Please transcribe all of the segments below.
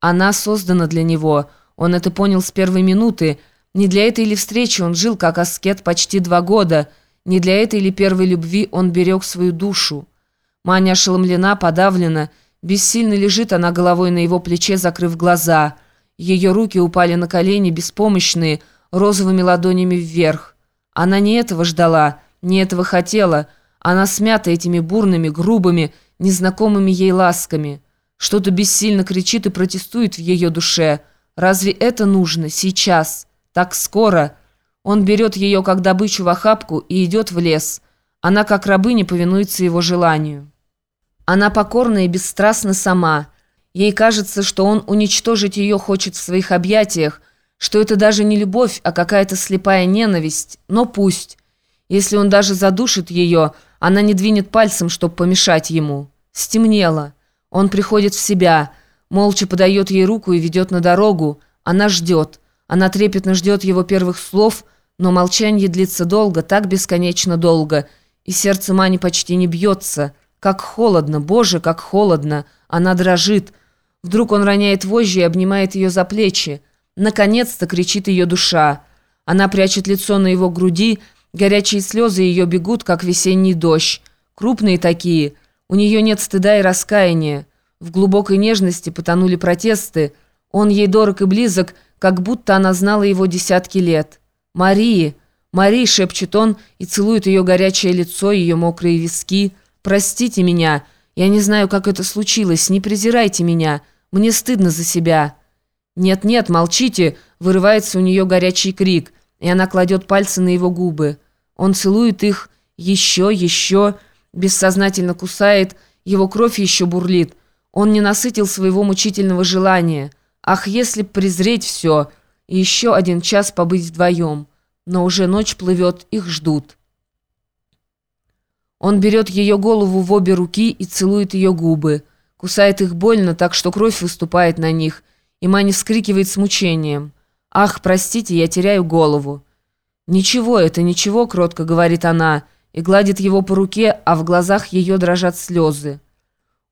Она создана для него. Он это понял с первой минуты. Не для этой ли встречи он жил как аскет почти два года. Не для этой ли первой любви он берег свою душу. Маня ошеломлена, подавлена. Бессильно лежит она головой на его плече, закрыв глаза. Ее руки упали на колени, беспомощные, розовыми ладонями вверх. Она не этого ждала, не этого хотела. Она смята этими бурными, грубыми, незнакомыми ей ласками. Что-то бессильно кричит и протестует в ее душе. Разве это нужно сейчас? Так скоро? Он берет ее как добычу в охапку и идет в лес. Она как рабыня повинуется его желанию. Она покорна и бесстрастна сама. Ей кажется, что он уничтожить ее хочет в своих объятиях, что это даже не любовь, а какая-то слепая ненависть. Но пусть. Если он даже задушит ее, она не двинет пальцем, чтобы помешать ему. Стемнело. Он приходит в себя, молча подает ей руку и ведет на дорогу. Она ждет. Она трепетно ждет его первых слов, но молчание длится долго, так бесконечно долго, и сердце Мани почти не бьется. Как холодно, боже, как холодно. Она дрожит. Вдруг он роняет вожжи и обнимает ее за плечи. Наконец-то кричит ее душа. Она прячет лицо на его груди, горячие слезы ее бегут, как весенний дождь. Крупные такие – у нее нет стыда и раскаяния. В глубокой нежности потонули протесты. Он ей дорог и близок, как будто она знала его десятки лет. «Марии! Марии!» — шепчет он и целует ее горячее лицо, ее мокрые виски. «Простите меня! Я не знаю, как это случилось. Не презирайте меня. Мне стыдно за себя». «Нет-нет, молчите!» — вырывается у нее горячий крик, и она кладет пальцы на его губы. Он целует их еще, еще бессознательно кусает, его кровь еще бурлит. Он не насытил своего мучительного желания. Ах, если презреть все, и еще один час побыть вдвоем. Но уже ночь плывет, их ждут. Он берет ее голову в обе руки и целует ее губы. Кусает их больно, так что кровь выступает на них, и Мани вскрикивает с мучением. «Ах, простите, я теряю голову». «Ничего, это ничего», — кротко говорит она, — и гладит его по руке, а в глазах ее дрожат слезы.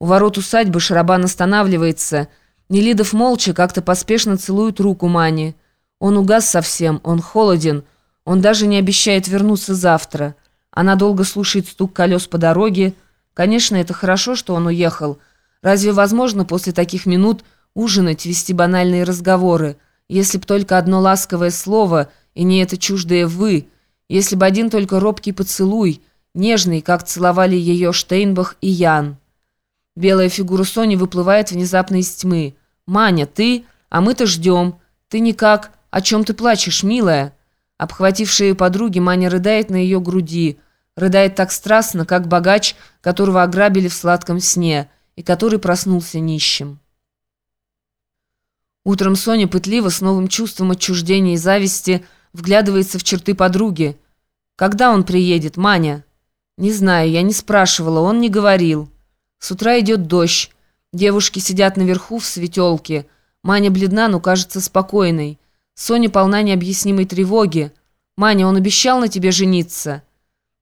У ворот усадьбы Шарабан останавливается. Нелидов молча как-то поспешно целует руку Мани. Он угас совсем, он холоден, он даже не обещает вернуться завтра. Она долго слушает стук колес по дороге. Конечно, это хорошо, что он уехал. Разве возможно после таких минут ужинать, вести банальные разговоры, если б только одно ласковое слово, и не это чуждое «вы», если бы один только робкий поцелуй, нежный, как целовали ее Штейнбах и Ян. Белая фигура Сони выплывает внезапно из тьмы. «Маня, ты? А мы-то ждем. Ты никак. О чем ты плачешь, милая?» Обхватившая подруги, Маня рыдает на ее груди. Рыдает так страстно, как богач, которого ограбили в сладком сне, и который проснулся нищим. Утром Соня пытливо, с новым чувством отчуждения и зависти, вглядывается в черты подруги. «Когда он приедет, Маня?» «Не знаю, я не спрашивала, он не говорил». С утра идет дождь. Девушки сидят наверху в светелке. Маня бледна, но кажется спокойной. Соня полна необъяснимой тревоги. «Маня, он обещал на тебе жениться?»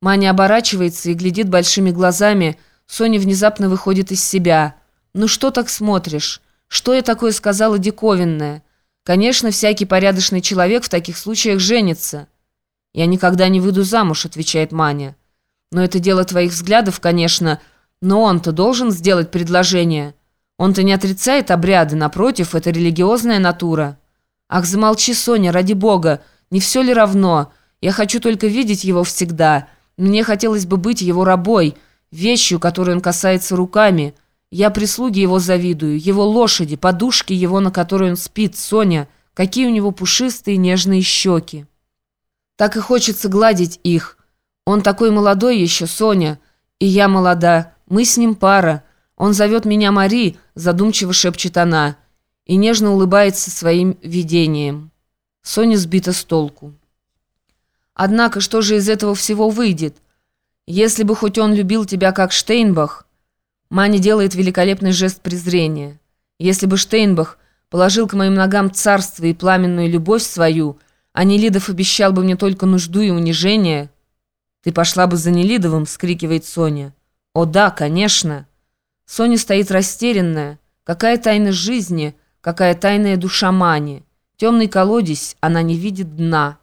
Маня оборачивается и глядит большими глазами. Соня внезапно выходит из себя. «Ну что так смотришь? Что я такое сказала диковинное?» Конечно, всякий порядочный человек в таких случаях женится. «Я никогда не выйду замуж», — отвечает Маня. «Но это дело твоих взглядов, конечно, но он-то должен сделать предложение. Он-то не отрицает обряды, напротив, это религиозная натура». «Ах, замолчи, Соня, ради бога, не все ли равно? Я хочу только видеть его всегда. Мне хотелось бы быть его рабой, вещью, которой он касается руками». Я прислуги его завидую, его лошади, подушки его, на которой он спит, Соня. Какие у него пушистые нежные щеки. Так и хочется гладить их. Он такой молодой еще, Соня. И я молода. Мы с ним пара. Он зовет меня Мари, задумчиво шепчет она. И нежно улыбается своим видением. Соня сбита с толку. Однако, что же из этого всего выйдет? Если бы хоть он любил тебя как Штейнбах, Маня делает великолепный жест презрения. Если бы Штейнбах положил к моим ногам царство и пламенную любовь свою, а Нелидов обещал бы мне только нужду и унижение... «Ты пошла бы за Нелидовым?» — скрикивает Соня. «О да, конечно!» Соня стоит растерянная. Какая тайна жизни, какая тайная душа Мани. Темный колодец, она не видит дна.